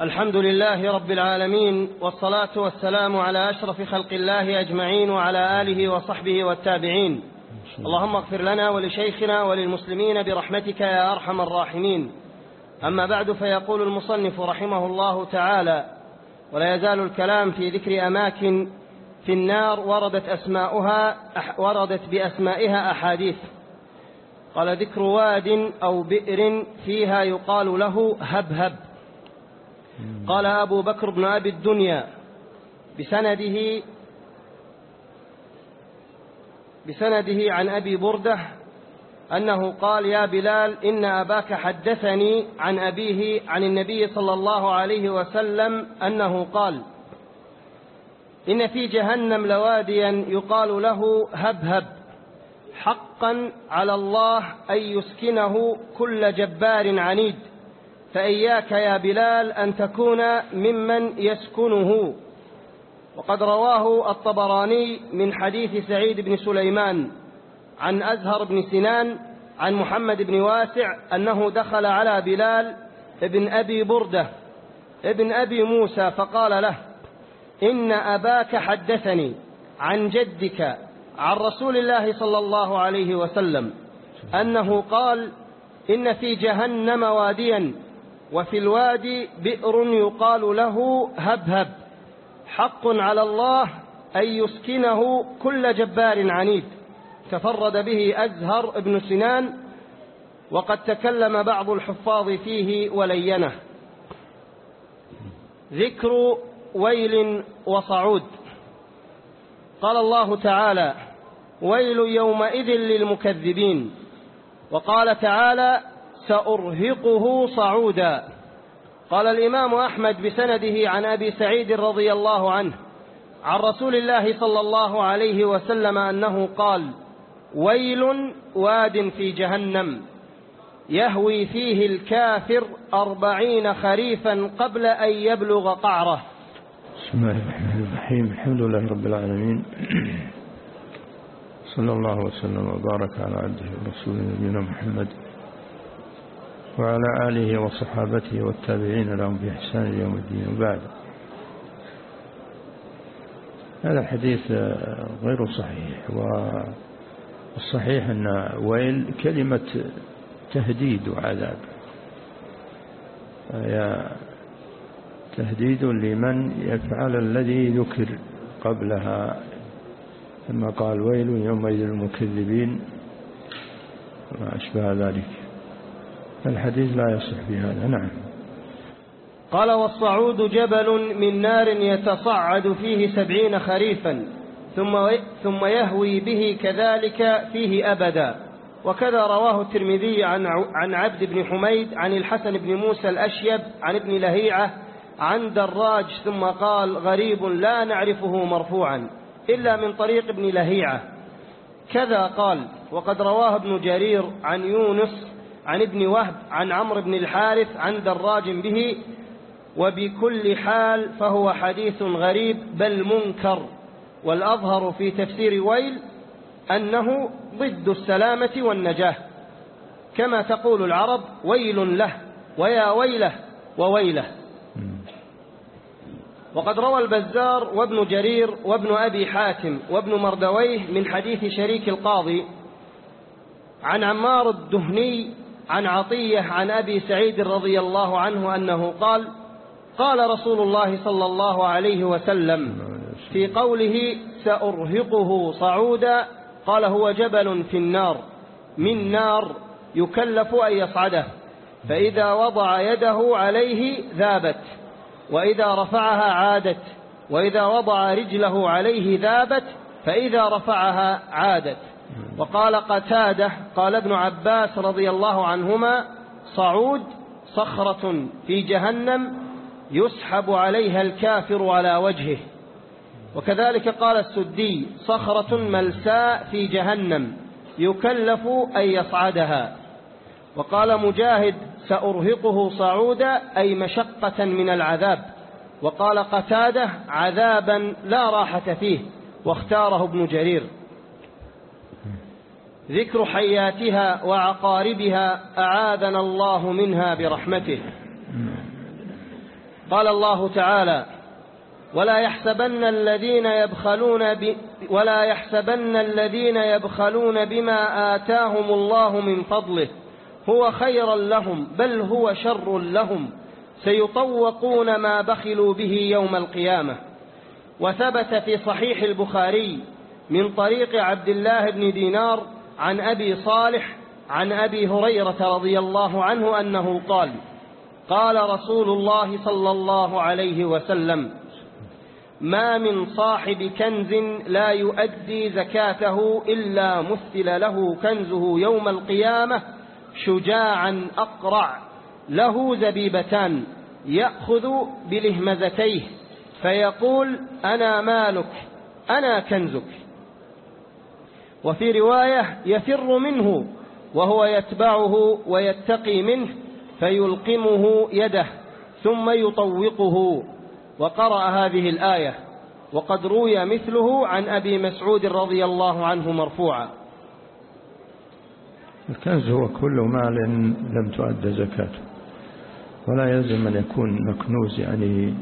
الحمد لله رب العالمين والصلاة والسلام على أشرف خلق الله أجمعين وعلى آله وصحبه والتابعين. اللهم اغفر لنا ولشيخنا وللمسلمين برحمتك يا أرحم الراحمين. أما بعد فيقول المصنف رحمه الله تعالى ولا يزال الكلام في ذكر أماكن في النار وردت أسماؤها وردت بأسمائها أحاديث. قال ذكر واد أو بئر فيها يقال له هبهب. قال أبو بكر بن أبي الدنيا بسنده بسنده عن أبي بردة أنه قال يا بلال إن أباك حدثني عن أبيه عن النبي صلى الله عليه وسلم أنه قال إن في جهنم لواديا يقال له هبهب حقا على الله أن يسكنه كل جبار عنيد فإياك يا بلال أن تكون ممن يسكنه. وقد رواه الطبراني من حديث سعيد بن سليمان عن أزهر بن سنان عن محمد بن واسع أنه دخل على بلال ابن أبي بردة ابن أبي موسى فقال له إن أباك حدثني عن جدك عن رسول الله صلى الله عليه وسلم أنه قال إن في جهنم واديا وفي الوادي بئر يقال له هبهب حق على الله أن يسكنه كل جبار عنيد. تفرد به أزهر بن سنان وقد تكلم بعض الحفاظ فيه ولينه. ذكر ويل وصعود. قال الله تعالى ويل يومئذ للمكذبين. وقال تعالى سأرهقه صعودا. قال الإمام أحمد بسنده عن أبي سعيد رضي الله عنه عن رسول الله صلى الله عليه وسلم أنه قال ويل واد في جهنم يهوي فيه الكافر أربعين خريفا قبل أن يبلغ قعره. بسم الله الرحمن الرحيم الحمد لله رب العالمين. صلى الله وسلم وبارك على عبده ورسوله نبينا محمد. وعلى آله وصحابته والتابعين لهم بإحسان يوم الدين. وبعد. هذا الحديث غير صحيح والصحيح أن ويل كلمة تهديد وعذاب يا تهديد لمن يفعل الذي ذكر قبلها. ثم قال ويل يومئذ المكذبين وما أشبه ذلك. الحديث لا يصح بهذا نعم. قال والصعود جبل من نار يتصعد فيه سبعين خريفا ثم ثم يهوي به كذلك فيه أبدا. وكذا رواه الترمذي عن عن عبد بن حميد عن الحسن بن موسى الأشيب عن ابن لهيعة عن دراج ثم قال غريب لا نعرفه مرفوعا إلا من طريق ابن لهيعة. كذا قال وقد رواه ابن جرير عن يونس عن ابن وهب عن عمرو بن الحارث عن دراج به وبكل حال فهو حديث غريب بل منكر. والأظهر في تفسير ويل أنه ضد السلامة والنجاة. كما تقول العرب ويل له ويا ويله وويله. وقد روى البزار وابن جرير وابن أبي حاتم وابن مردويه من حديث شريك القاضي. عن عمار الدهني عن عطية عن أبي سعيد رضي الله عنه أنه قال قال رسول الله صلى الله عليه وسلم في قوله سأرهقه صعودا قال هو جبل في النار من نار يكلف أن يصعده فإذا وضع يده عليه ذابت وإذا رفعها عادت وإذا وضع رجله عليه ذابت فإذا رفعها عادت. وقال قتادة قال ابن عباس رضي الله عنهما صعود صخرة في جهنم يسحب عليها الكافر على وجهه. وكذلك قال السدي صخرة ملساء في جهنم يكلف أن يصعدها. وقال مجاهد سأرهقه صعودا أي مشقة من العذاب. وقال قتادة عذابا لا راحة فيه واختاره ابن جرير. ذكر حياتها وعقاربها أعاذنا الله منها برحمته. قال الله تعالى ولا يحسبن الذين يبخلون ب ولا يحسبن الذين يبخلون بما آتاهم الله من فضله. هو خيرا لهم بل هو شر لهم. سيطوقون ما بخلوا به يوم القيامة. وثبت في صحيح البخاري من طريق عبد الله بن دينار عن أبي صالح عن أبي هريرة رضي الله عنه أنه قال قال رسول الله صلى الله عليه وسلم ما من صاحب كنز لا يؤدي زكاته إلا مثل له كنزه يوم القيامة شجاعا أقرع له زبيبتان يأخذ بلهمزتيه فيقول أنا مالك أنا كنزك. وفي رواية يفر منه وهو يتبعه ويتقي منه فيلقمه يده ثم يطوقه. وقرأ هذه الآية وقد روي مثله عن أبي مسعود رضي الله عنه مرفوعا. الكنز هو كل مال لم تؤد زكاته. ولا يلزم أن يكون مكنوز يعني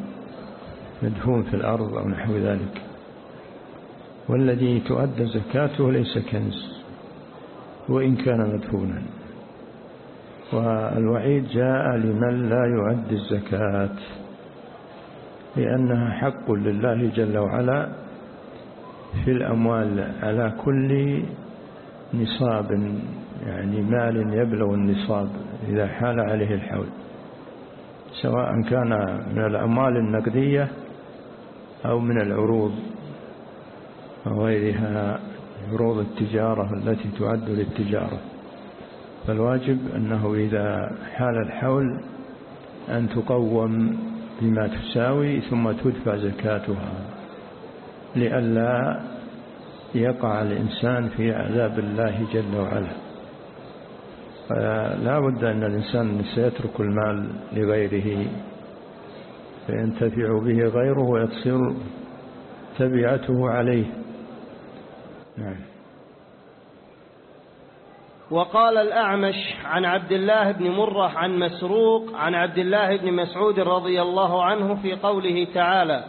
مدفون في الأرض أو نحو ذلك. والذي تؤدى زكاته ليس كنز وإن كان مدفونا. والوعيد جاء لمن لا يؤدي الزكاة لأنها حق لله جل وعلا في الأموال على كل نصاب يعني مال يبلغ النصاب إذا حال عليه الحول. سواء كان من الأموال النقدية أو من العروض. وغيرها عروض التجارة التي تعد للتجارة. فالواجب أنه إذا حال الحول أن تقوم بما تساوي ثم تدفع زكاتها لئلا يقع الإنسان في عذاب الله جل وعلا. فلا بد أن الإنسان سيترك المال لغيره فينتفع به غيره ويتصير تبعته عليه. نعم. وقال الأعمش عن عبد الله بن مرة عن مسروق عن عبد الله بن مسعود رضي الله عنه في قوله تعالى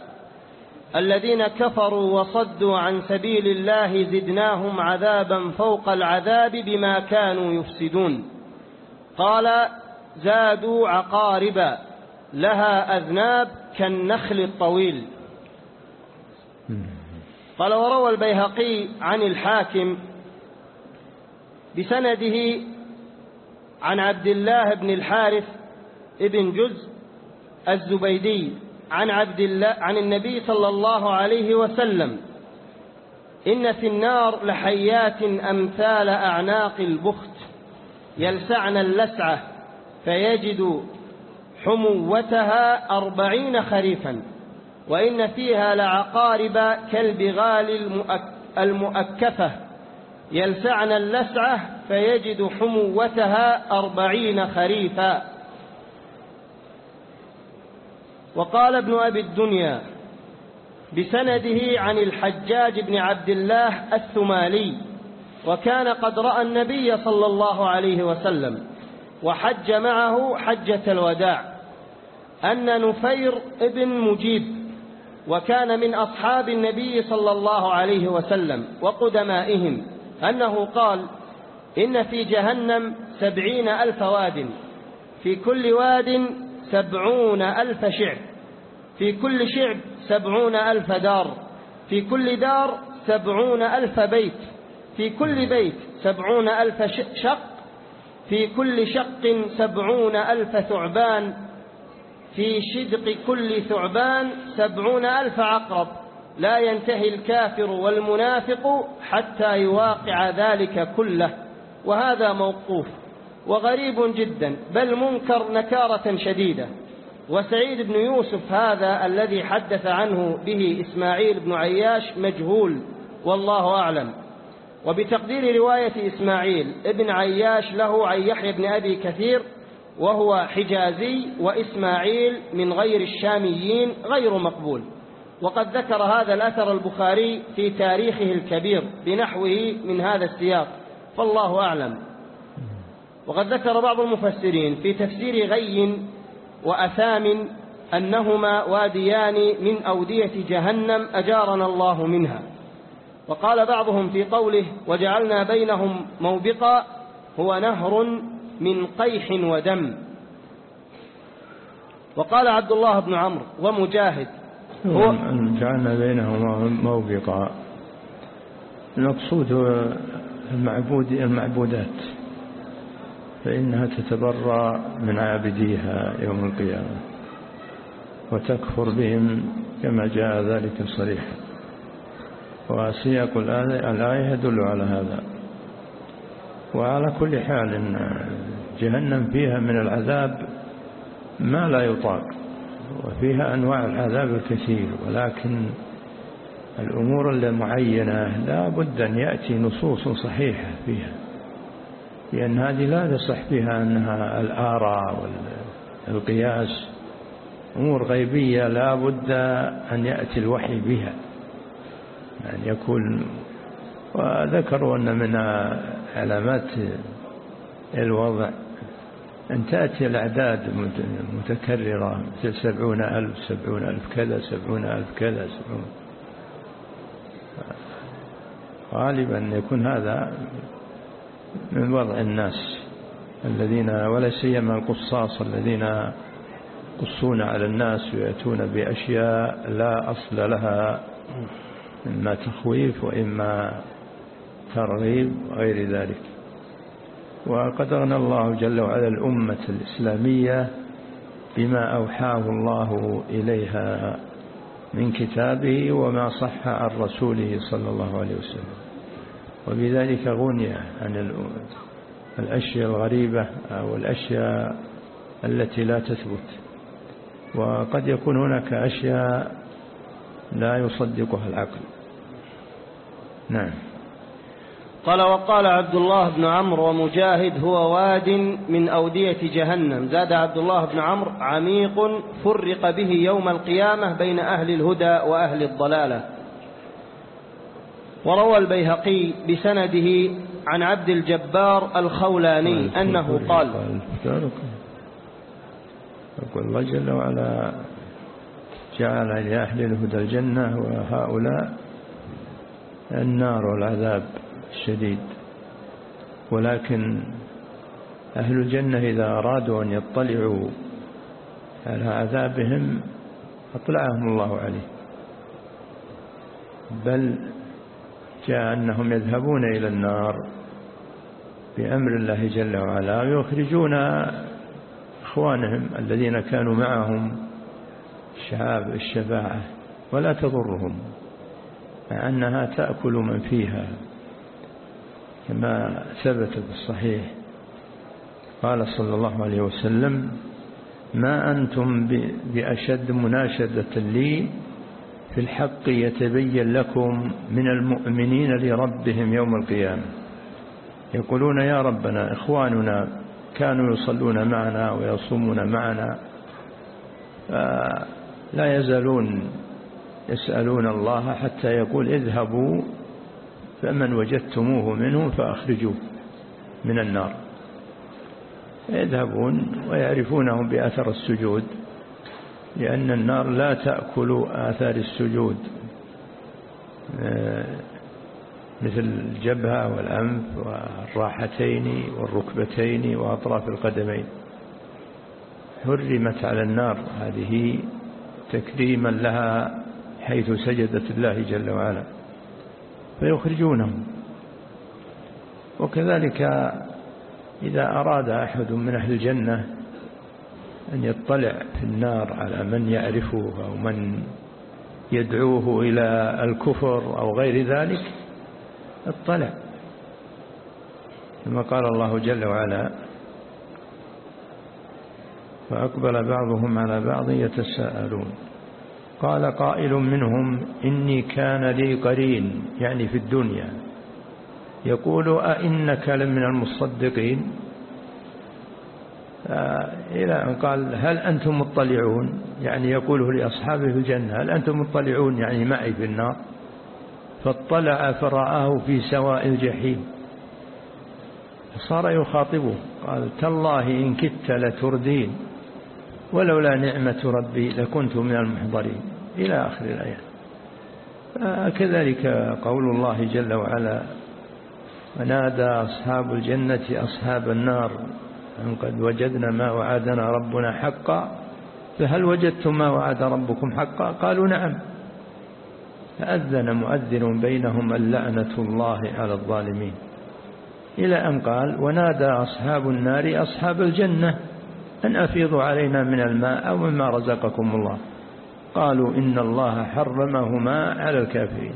الذين كفروا وصدوا عن سبيل الله زدناهم عذابا فوق العذاب بما كانوا يفسدون. قال زادوا عقارب لها أذناب كالنخل الطويل. قال وروى البيهقي عن الحاكم بسنده عن عبد الله بن الحارث ابن جزء الزبيدي عن عبد الله عن النبي صلى الله عليه وسلم إن في النار لحيات أمثال أعناق البخت يلسعن اللسعة فيجد حموتها أربعين خريفا وإن فيها لعقارب كالبغال المؤكفة. يلسعن اللسعة فيجد حموتها أربعين خريفا. وقال ابن أبي الدنيا بسنده عن الحجاج بن عبد الله الثمالي وكان قد رأى النبي صلى الله عليه وسلم وحج معه حجة الوداع أن نفير ابن مجيب وكان من أصحاب النبي صلى الله عليه وسلم وقدمائهم أنه قال إن في جهنم سبعين ألف واد في كل واد سبعون ألف شعب في كل شعب سبعون ألف دار في كل دار سبعون ألف بيت في كل بيت سبعون ألف شق في كل شق سبعون ألف ثعبان في شدق كل ثعبان سبعون ألف عقرب. لا ينتهي الكافر والمنافق حتى يواقع ذلك كله. وهذا موقوف وغريب جدا بل منكر نكارة شديدة. وسعيد بن يوسف هذا الذي حدث عنه به إسماعيل بن عياش مجهول والله أعلم. وبتقدير رواية إسماعيل ابن عياش له عن يحيى بن أبي كثير وهو حجازي وإسماعيل من غير الشاميين غير مقبول. وقد ذكر هذا الأثر البخاري في تاريخه الكبير بنحوه من هذا السياق فالله أعلم. وقد ذكر بعض المفسرين في تفسير غي وأثام أنهما واديان من أودية جهنم أجارنا الله منها. وقال بعضهم في قوله وجعلنا بينهم موبقا هو نهر من قيح ودم. وقال عبد الله بن عمرو ومجاهد هو جعلنا بينهما موبقا. المقصود المعبود المعبودات فإنها تتبرى من عابديها يوم القيامة وتكفر بهم كما جاء ذلك صريحا وسياق الآية يدل على هذا. وعلى كل حال جهنم فيها من العذاب ما لا يطاق وفيها أنواع العذاب الكثير ولكن الأمور المعينة لا بد أن يأتي نصوص صحيحة فيها لأن هذه لا تصح فيها أنها الآراء والقياس. أمور غيبية لا بد أن يأتي الوحي بها أن يكون وذكروا أن من علامات الوضع. أن تأتي الأعداد متكررة مثل سبعون ألف سبعون ألف كذا سبعون ألف كذا سبعون. غالبا يكون هذا من وضع الناس الذين ولا سيما القصاص الذين يقصون على الناس ويأتون بأشياء لا أصل لها إما تخويف وإما ترغيب وغير ذلك. وقد أغنى الله جل وعلا الأمة الإسلامية بما أوحاه الله إليها من كتابه وما صح عن رسوله صلى الله عليه وسلم. وبذلك غني عن الأشياء الغريبة أو الأشياء التي لا تثبت. وقد يكون هناك أشياء لا يصدقها العقل. نعم. قال وقال عبد الله بن عمرو ومجاهد هو واد من أودية جهنم. زاد عبد الله بن عمرو عميق فرق به يوم القيامة بين أهل الهدى وأهل الضلالة. وروى البيهقي بسنده عن عبد الجبار الخولاني أنه قال يقول الله جل وعلا جعل لأهل الهدى الجنة وهؤلاء النار والعذاب. الشديد ولكن أهل الجنة إذا أرادوا أن يطلعوا على عذابهم أطلعهم الله عليه. بل جاء أنهم يذهبون إلى النار بأمر الله جل وعلا ويخرجون إخوانهم الذين كانوا معهم شعاب الشفاعة ولا تضرهم مع أنها تأكل من فيها. كما ثبت في الصحيح. قال صلى الله عليه وسلم ما أنتم بأشد مناشدة لي في الحق يتبين لكم من المؤمنين لربهم يوم القيامة. يقولون يا ربنا إخواننا كانوا يصلون معنا ويصومون معنا لا يزالون يسألون الله حتى يقول اذهبوا فمن وجدتموه منهم فأخرجوه من النار. يذهبون ويعرفونهم بأثر السجود لأن النار لا تأكل آثار السجود. آه، مثل الجبهة والأنف والراحتين والركبتين وأطراف القدمين. حرمت على النار هذه تكريما لها حيث سجدت الله جل وعلا. فيخرجونهم وكذلك إذا أراد أحد من أهل الجنة أن يطلع في النار على من يعرفه أو من يدعوه إلى الكفر أو غير ذلك اطلع. كما قال الله جل وعلا فأقبل بعضهم على بعض يتساءلون. قال قائل منهم إني كان لي قرين يعني في الدنيا. يقول أئنك لمن المصدقين؟ إلى أن قال هل أنتم مطلعون؟ يعني يقوله لأصحابه في الجنة هل أنتم مطلعون؟ يعني معي في النار. فاطلع فرآه في سواء الجحيم. صار يخاطبه قال تالله إن كدت لتردين. ولولا نعمة ربي لكنت من المحضرين. إلى آخر الآيات. كذلك قول الله جل وعلا ونادى أصحاب الجنة أصحاب النار أن قد وجدنا ما وعدنا ربنا حقا؟ فهل وجدتم ما وعد ربكم حقا؟ قالوا نعم. فأذن مؤذن بينهم اللعنة الله على الظالمين. إلى أن قال ونادى أصحاب النار أصحاب الجنة. أن أفيضوا علينا من الماء أو مما رزقكم الله. قالوا إن الله حرمهما على الكافرين.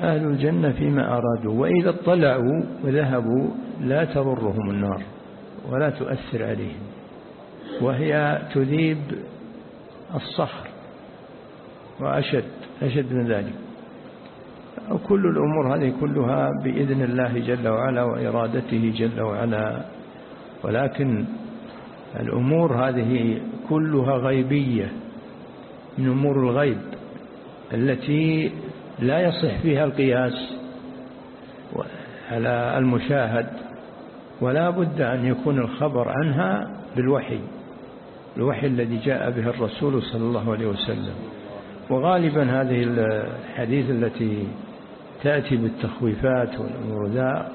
أهل الجنة فيما أرادوا وإذا اطلعوا وذهبوا لا تضرهم النار ولا تؤثر عليهم وهي تذيب الصخر وأشد أشد من ذلك. وكل الأمور هذه كلها بإذن الله جل وعلا وإرادته جل وعلا. ولكن الأمور هذه كلها غيبية من أمور الغيب التي لا يصح فيها القياس على المشاهد ولا بد أن يكون الخبر عنها بالوحي الوحي الذي جاء به الرسول صلى الله عليه وسلم. وغالبا هذه الحديث التي تأتي بالتخويفات والأمور ذا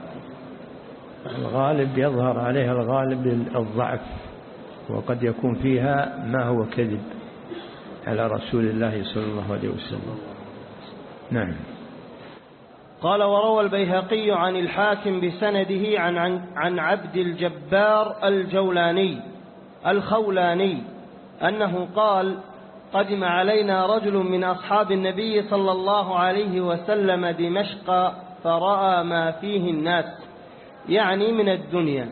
الغالب يظهر عليها الغالب الضعف وقد يكون فيها ما هو كذب على رسول الله صلى الله عليه وسلم. نعم. قال وروى البيهقي عن الحاكم بسنده عن, عن, عن عبد الجبار الجولاني الخولاني أنه قال قدم علينا رجل من أصحاب النبي صلى الله عليه وسلم دمشق فرأى ما فيه الناس. يعني من الدنيا.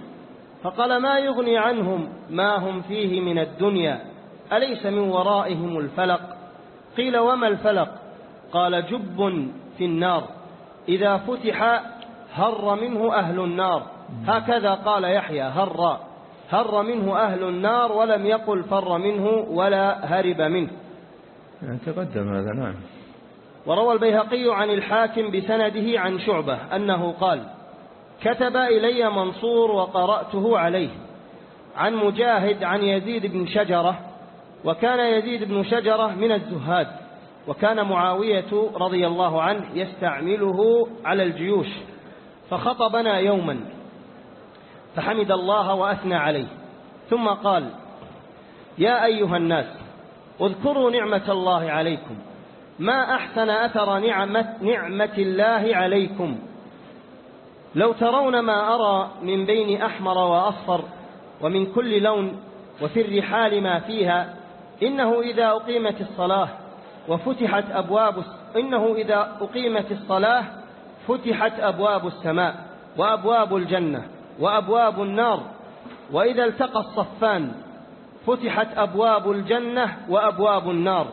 فقال ما يغني عنهم ما هم فيه من الدنيا؟ أليس من ورائهم الفلق؟ قيل وما الفلق؟ قال جب في النار. إذا فتح هر منه أهل النار. هكذا قال يحيى هر. هر منه أهل النار ولم يقل فر منه ولا هرب منه. يعني تقدم هذا نعم. وروى البيهقي عن الحاكم بسنده عن شعبة أنه قال كتب إلي منصور وقرأته عليه عن مجاهد عن يزيد بن شجرة وكان يزيد بن شجرة من الزهاد وكان معاوية رضي الله عنه يستعمله على الجيوش فخطبنا يوما فحمد الله وأثنى عليه. ثم قال يا أيها الناس اذكروا نعمة الله عليكم ما أحسن أثر نعمة, نعمة الله عليكم لو ترون ما أرى من بين أحمر وأصفر ومن كل لون وفي الرحال ما فيها إنه إذا أقيمت الصلاة وفتحت أبواب إنه إذا أقيمت الصلاة فتحت أبواب السماء وأبواب الجنة وأبواب النار وإذا التقى الصفان فتحت أبواب الجنة وأبواب النار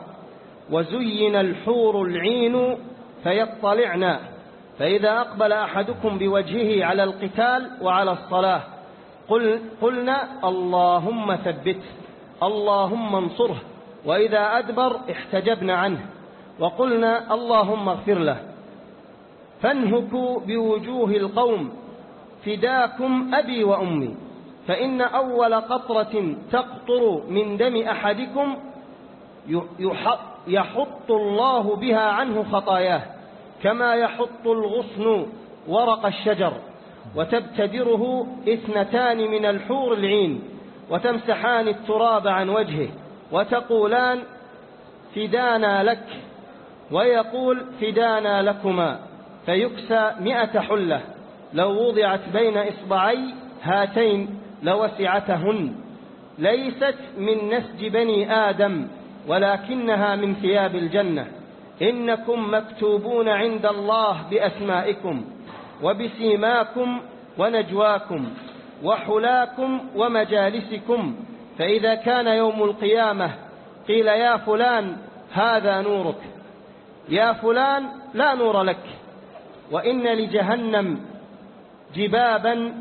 وزين الحور العين فيطلعنا فإذا أقبل أحدكم بوجهه على القتال وعلى الصلاة قل قلنا اللهم ثبته اللهم انصره وإذا أدبر احتجبنا عنه وقلنا اللهم اغفر له. فانهكوا بوجوه القوم فداكم أبي وأمي فإن أول قطرة تقطر من دم أحدكم يحط الله بها عنه خطاياه. كما يحط الغصن ورق الشجر وتبتدره إثنتان من الحور العين وتمسحان التراب عن وجهه وتقولان فدانا لك ويقول فدانا لكما فيكسى مئة حلة لو وضعت بين إصبعي هاتين لوسعتهن ليست من نسج بني آدم ولكنها من ثياب الجنة إنكم مكتوبون عند الله بأسمائكم وبسيماكم ونجواكم وحلاكم ومجالسكم فإذا كان يوم القيامة قيل يا فلان هذا نورك يا فلان لا نور لك وإن لجهنم جبابا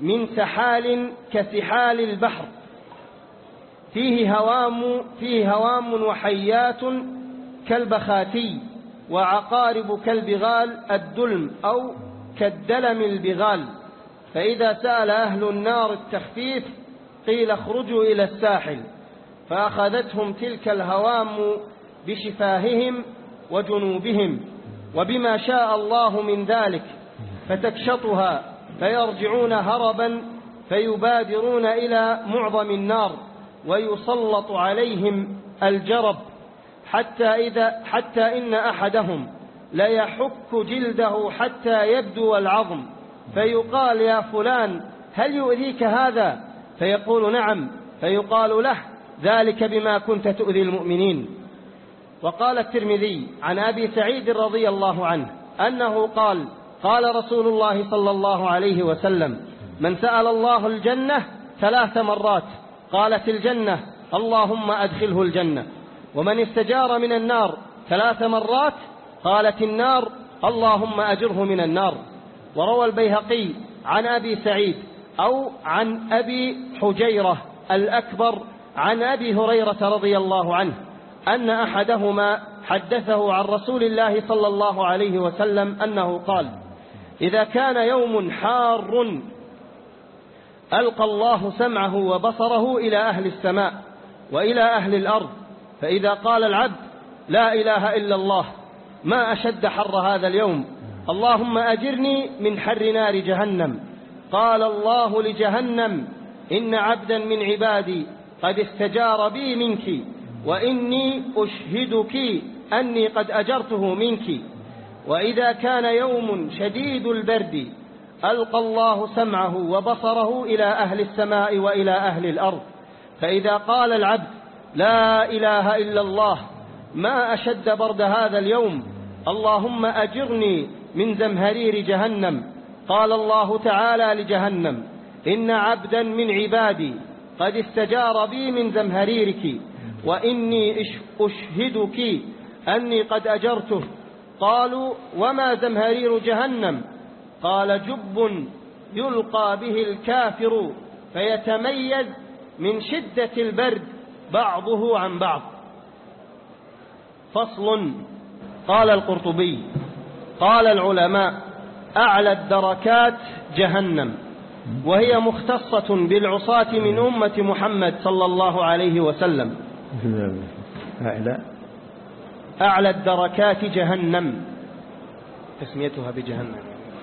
من سحال كسحال البحر فيه هوام فيه هوام وحيات كالبخاتي وعقارب كالبغال الدلم أو كالدلم البغال. فإذا سأل أهل النار التخفيف قيل اخرجوا إلى الساحل. فأخذتهم تلك الهوام بشفاههم وجنوبهم. وبما شاء الله من ذلك فتكشطها فيرجعون هربا فيبادرون إلى معظم النار ويسلط عليهم الجرب. حتى, إذا حتى إن أحدهم ليحك جلده حتى يبدو العظم فيقال يا فلان هل يؤذيك هذا؟ فيقول نعم فيقال له ذلك بما كنت تؤذي المؤمنين. وقال الترمذي عن أبي سعيد رضي الله عنه أنه قال قال رسول الله صلى الله عليه وسلم من سأل الله الجنة ثلاث مرات قالت الجنة اللهم أدخله الجنة ومن استجار من النار ثلاث مرات قالت النار اللهم أجره من النار. وروى البيهقي عن أبي سعيد أو عن أبي حجيرة الأكبر عن أبي هريرة رضي الله عنه أن أحدهما حدثه عن رسول الله صلى الله عليه وسلم أنه قال إذا كان يوم حار ألقى الله سمعه وبصره إلى أهل السماء وإلى أهل الأرض فإذا قال العبد لا إله إلا الله ما أشد حر هذا اليوم؟ اللهم أجرني من حر نار جهنم. قال الله لجهنم إن عبدا من عبادي قد استجار بي منك وإني أشهدك أني قد أجرته منك. وإذا كان يوم شديد البرد ألقى الله سمعه وبصره إلى أهل السماء وإلى أهل الأرض. فإذا قال العبد لا إله إلا الله ما أشد برد هذا اليوم. اللهم أجرني من زمهرير جهنم. قال الله تعالى لجهنم إن عبدا من عبادي قد استجار بي من زمهريرك وإني أشهدك أني قد أجرته. قالوا وما زمهرير جهنم؟ قال جب يلقى به الكافر فيتميز من شدة البرد. بعضه عن بعض. فصل. قال القرطبي. قال العلماء أعلى الدركات جهنم. وهي مختصة بالعصاة من أمة محمد صلى الله عليه وسلم. أعلى أعلى الدركات جهنم. تسميتها بجهنم.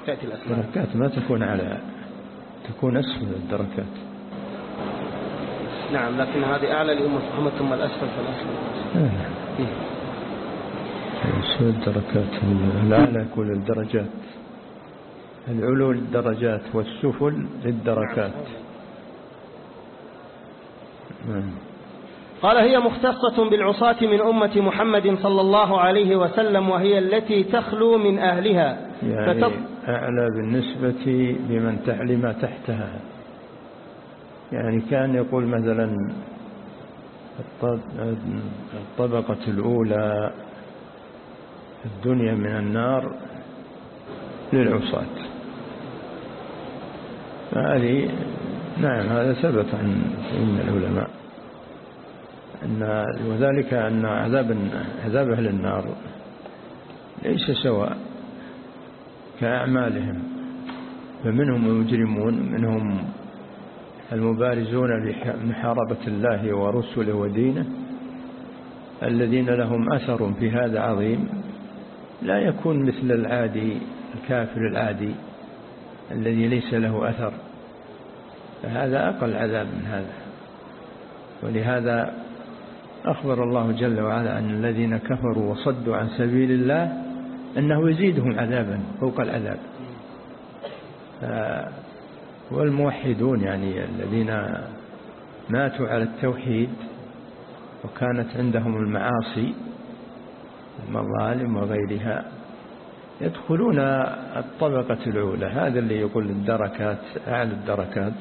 تأتي الأسماء. الدركات ما تكون على تكون أسفل الدركات. نعم لكن هذه أعلى لأمة محمد ثم الأسفل فالأسفل نعم أسفل الدركات الأعلى يكون الدرجات. العلو للدرجات والسفل للدركات. نعم. قال هي مختصة بالعصاة من أمة محمد صلى الله عليه وسلم وهي التي تخلو من أهلها. يعني. أعلى بالنسبة لمن تعلم ما تحتها. يعني كان يقول مثلا الطبقة الأولى الدنيا من النار للعصاة. فهذه نعم هذا ثبت عن العلماء أن وذلك أن عذاب عذاب أهل النار ليس سواء كأعمالهم فمنهم المجرمون منهم المبارزون لمحاربة الله ورسله ودينه الذين لهم أثر في هذا عظيم لا يكون مثل العادي الكافر العادي الذي ليس له أثر. فهذا أقل عذاب من هذا. ولهذا أخبر الله جل وعلا أن الذين كفروا وصدوا عن سبيل الله أنه يزيدهم عذابا فوق العذاب. والموحدون يعني الذين ماتوا على التوحيد وكانت عندهم المعاصي المظالم وغيرها يدخلون الطبقة الأولى هذا اللي يقول الدركات أعلى الدركات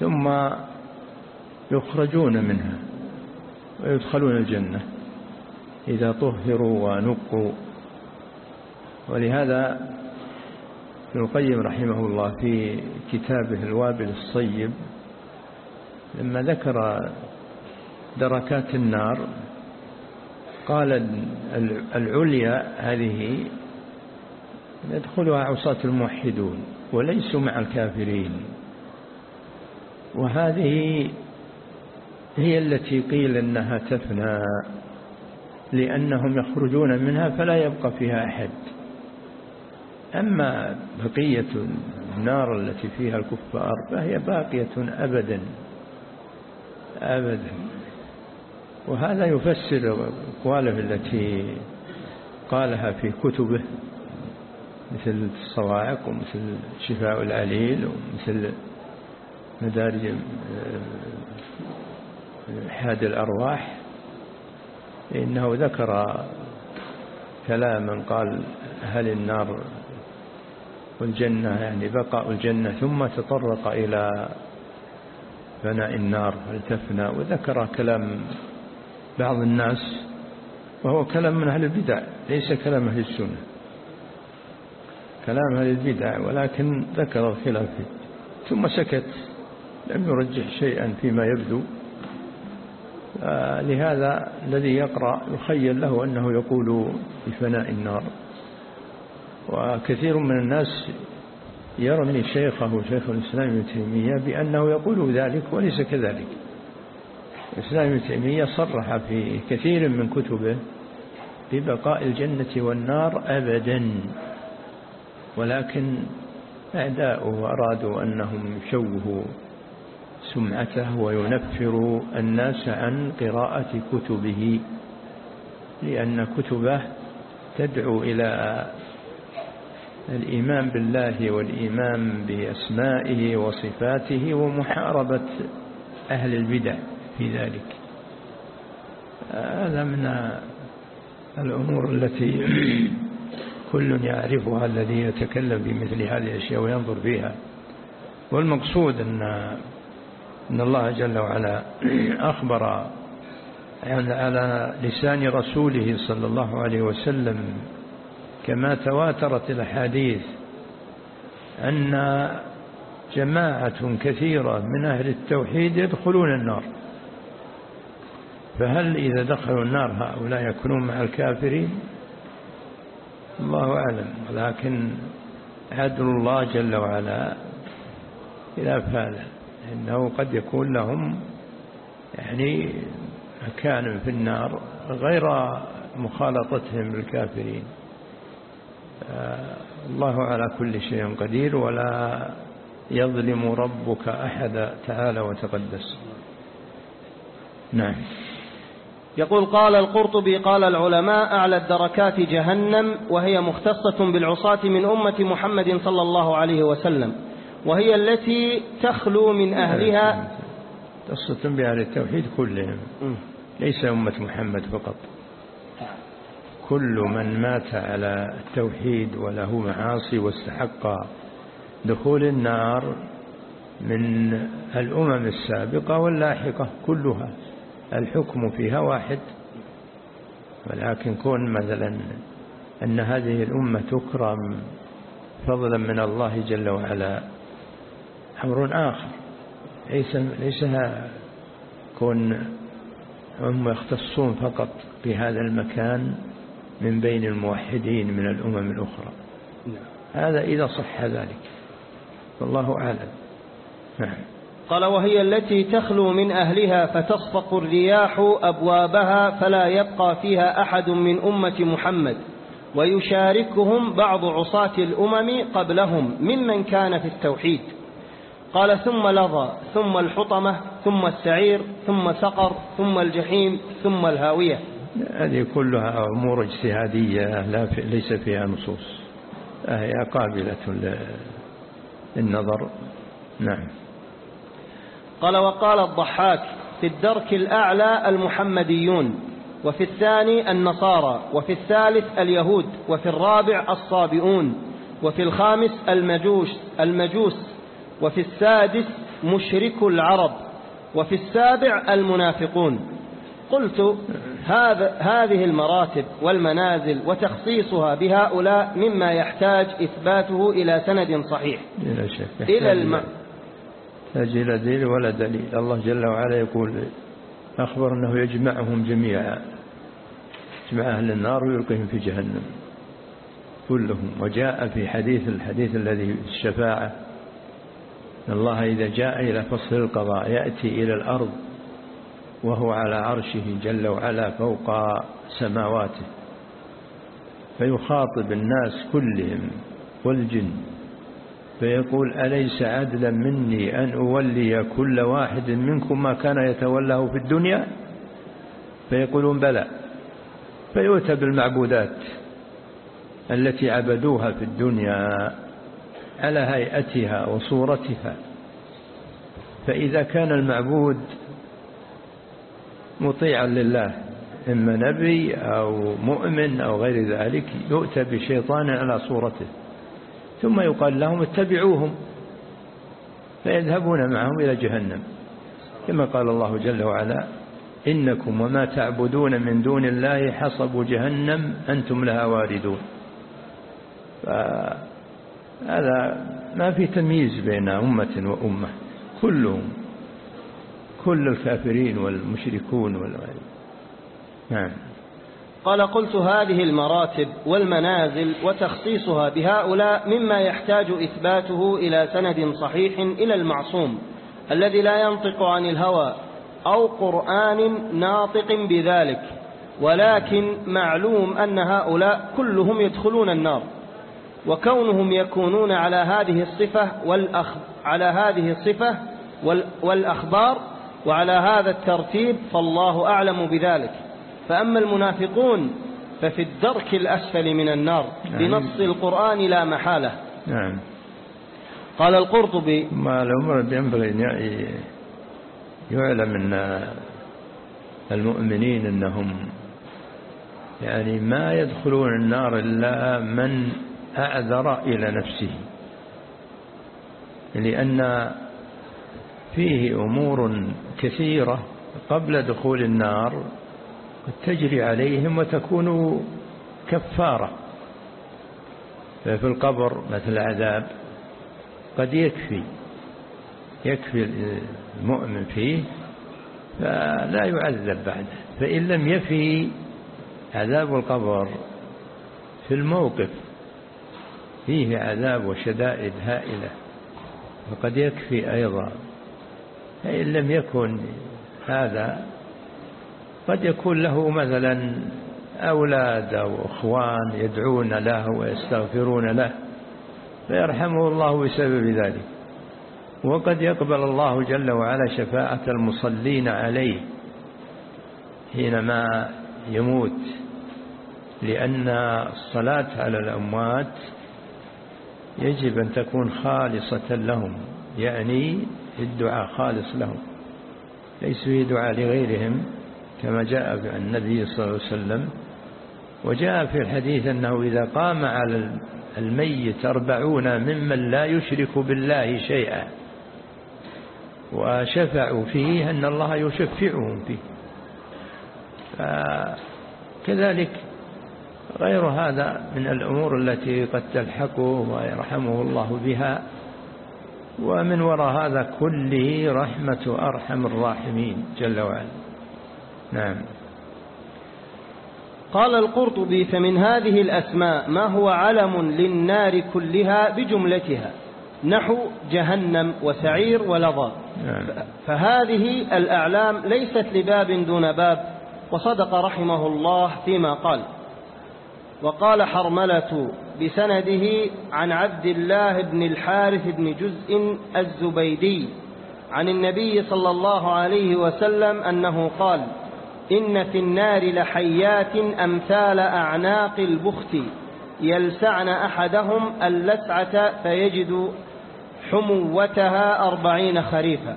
ثم يخرجون منها ويدخلون الجنة إذا طهروا ونقوا. ولهذا ابن القيم رحمه الله في كتابه الوابل الصيب لما ذكر دركات النار قال العليا هذه يدخلها عصاة الموحدون وليسوا مع الكافرين. وهذه هي التي قيل إنها تفنى لأنهم يخرجون منها فلا يبقى فيها أحد. أما بقية النار التي فيها الكفار فهي باقية ابدا ابدا. وهذا يفسر أقواله التي قالها في كتبه مثل الصواعق ومثل شفاء العليل ومثل مدارج حاد الأرواح. إنه ذكر كلاما قال هل النار والجنة يعني بقاء الجنة ثم تطرق إلى فناء النار هل تفنى وذكر كلام بعض الناس وهو كلام من أهل البدع ليس كلام أهل السنة. كلام أهل البدع ولكن ذكر الخلاف. ثم سكت لم يرجح شيئا فيما يبدو. لهذا الذي يقرأ يخيل له أنه يقول بفناء النار. وكثير من الناس يرمي شيخه شيخ الإسلام ابن تيمية بأنه يقول ذلك وليس كذلك. الإسلام ابن تيمية صرح في كثير من كتبه ببقاء الجنة والنار أبدا ولكن أعداؤه أرادوا أنهم يشوهوا سمعته وينفروا الناس عن قراءة كتبه لأن كتبه تدعو إلى الإيمان بالله والإيمان بأسمائه وصفاته ومحاربة أهل البدع في ذلك. هذا من الأمور التي كل يعرفها الذي يتكلم بمثل هذه الأشياء وينظر فيها. والمقصود أن أن الله جل وعلا أخبر على لسان رسوله صلى الله عليه وسلم كما تواترت الأحاديث أن جماعة كثيرة من أهل التوحيد يدخلون النار. فهل إذا دخلوا النار هؤلاء يكونون مع الكافرين؟ الله أعلم. ولكن عدل الله جل وعلا إلى فعله. إنه قد يكون لهم يعني مكان في النار غير مخالطتهم بالكافرين آه، الله على كل شيء قدير ولا يظلم ربك أحد تعالى وتقدس. نعم. يقول قال القرطبي قال العلماء أعلى الدركات جهنم وهي مختصة بالعصاة من أمة محمد صلى الله عليه وسلم وهي التي تخلو من أهلها. خاصة بأهل التوحيد كلهم ليس أمة محمد فقط. كل من مات على التوحيد وله معاصي واستحق دخول النار من الأمم السابقة واللاحقة كلها الحكم فيها واحد. ولكن كون مثلا أن هذه الأمة تكرم فضلا من الله جل وعلا أمر آخر. ليس ليس كون هم يختصون فقط بهذا المكان من بين الموحدين من الأمم الأخرى. نعم. هذا إذا صح ذلك. والله أعلم. نعم. قال وهي التي تخلو من أهلها فتصفق الرياح أبوابها فلا يبقى فيها أحد من أمة محمد ويشاركهم بعض عصاة الأمم قبلهم ممن كان في التوحيد. قال ثم لظى ثم الحطمة ثم السعير ثم سقر ثم الجحيم ثم الهاوية. هذه كلها أمور اجتهادية لا في ليس فيها نصوص. هي قابلة للنظر. نعم. قال وقال الضحاك في الدرك الأعلى المحمديون وفي الثاني النصارى وفي الثالث اليهود وفي الرابع الصابئون وفي الخامس المجوس المجوس وفي السادس مشرك العرب وفي السابع المنافقون. قلت هذا هذه المراتب والمنازل وتخصيصها بهؤلاء مما يحتاج إثباته إلى سند صحيح. إلى الم... يحتاج إلى دليل ولا دليل. الله جل وعلا يقول أخبر أنه يجمعهم جميعا. يجمع أهل النار ويلقيهم في جهنم. كلهم. وجاء في حديث الحديث الذي الشفاعة الله إذا جاء إلى فصل القضاء يأتي إلى الأرض وهو على عرشه جل وعلا فوق سماواته فيخاطب الناس كلهم والجن فيقول أليس عدلا مني أن أولي كل واحد منكم ما كان يتولاه في الدنيا؟ فيقولون بلى فيؤتى بالمعبودات التي عبدوها في الدنيا على هيئتها وصورتها فإذا كان المعبود مطيعا لله. إما نبي أو مؤمن أو غير ذلك يؤتى بشيطان على صورته. ثم يقال لهم اتبعوهم فيذهبون معهم إلى جهنم. كما قال الله جل وعلا إنكم وما تعبدون من دون الله حصب جهنم أنتم لها واردون. فهذا ما في تمييز بين أمة وأمة كلهم كل الكافرين والمشركون والغير نعم. قال قلت هذه المراتب والمنازل وتخصيصها بهؤلاء مما يحتاج إثباته إلى سند صحيح إلى المعصوم الذي لا ينطق عن الهوى أو قرآن ناطق بذلك ولكن معلوم أن هؤلاء كلهم يدخلون النار وكونهم يكونون على هذه الصفة والأخ على هذه الصفة والأخبار وعلى هذا الترتيب فالله أعلم بذلك. فأما المنافقون ففي الدرك الأسفل من النار نعم. بنص القرآن لا محالة. نعم. قال القرطبي ما الأمر ينبغي أن يعلم أن المؤمنين أنهم يعني ما يدخلون النار إلا من أعذر إلى نفسه. لأن فيه أمور كثيرة قبل دخول النار تجري عليهم وتكون كفارة. ففي القبر مثل العذاب قد يكفي يكفي المؤمن فيه فلا يعذب بعده. فإن لم يفي عذاب القبر في الموقف فيه عذاب وشدائد هائلة وقد يكفي أيضا. فإن لم يكن هذا قد يكون له مثلا أولاد أو أخوان يدعون له ويستغفرون له فيرحمه الله بسبب ذلك. وقد يقبل الله جل وعلا شفاعة المصلين عليه حينما يموت لأن الصلاة على الأموات يجب أن تكون خالصة لهم يعني الدعاء خالص لهم ليس فيه دعاء لغيرهم كما جاء عن النبي صلى الله عليه وسلم. وجاء في الحديث أنه إذا قام على الميت أربعون ممن لا يشرك بالله شيئا. وشفعوا فيه أن الله يشفعهم فيه. كذلك غير هذا من الأمور التي قد تلحقه ويرحمه الله بها. ومن وراء هذا كله رحمة أرحم الراحمين جل وعلا. نعم. قال القرطبي فمن هذه الأسماء ما هو علم للنار كلها بجملتها؟ نحو جهنم وسعير ولظى. نعم. فهذه الأعلام ليست لباب دون باب وصدق رحمه الله فيما قال. وقال حرملة بسنده عن عبد الله بن الحارث بن جزء الزبيدي عن النبي صلى الله عليه وسلم أنه قال إن في النار لحيات أمثال أعناق البخت يلسعن أحدهم اللسعة فيجد حموتها أربعين خريفا.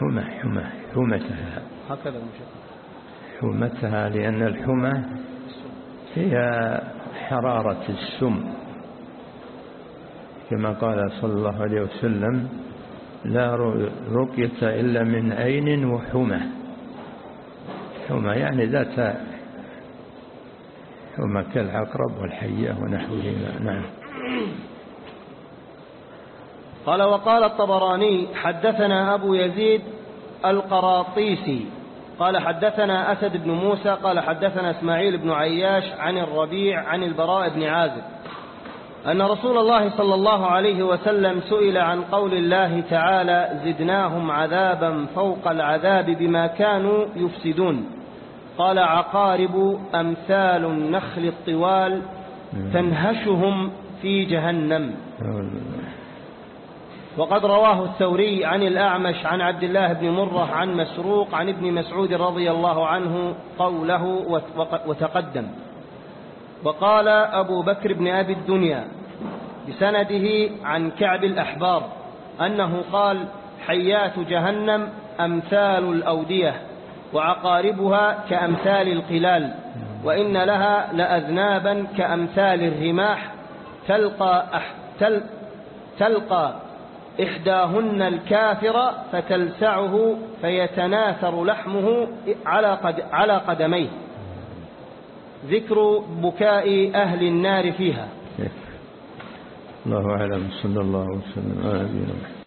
حمى حمى حمتها. هكذا حمتها لأن الحمى هي حرارة السم كما قال صلى الله عليه وسلم لا رقية إلا من عين وحمى. حمى يعني ذات حمى كالعقرب والحية ونحوهما. نعم. قال وقال الطبراني حدثنا أبو يزيد القراطيسي قال حدثنا أسد بن موسى قال حدثنا إسماعيل بن عياش عن الربيع عن البراء بن عازب أن رسول الله صلى الله عليه وسلم سئل عن قول الله تعالى زدناهم عذابا فوق العذاب بما كانوا يفسدون قال عقارب أمثال النخل الطوال تنهشهم في جهنم وقد رواه الثوري عن الأعمش عن عبد الله بن مرة عن مسروق عن ابن مسعود رضي الله عنه قوله وتقدم. وقال أبو بكر بن أبي الدنيا بسنده عن كعب الأحبار أنه قال حيات جهنم أمثال الأودية وعقاربها كأمثال القلال وإن لها لأذنابا كأمثال الرماح تلقى, أح تل تلقى إحداهن الكافر فتلسعه فيتناثر لحمه على, على قدميه. ذكر بكاء أهل النار فيها. الله أعلم. صلى الله وسلم على نبينا محمد.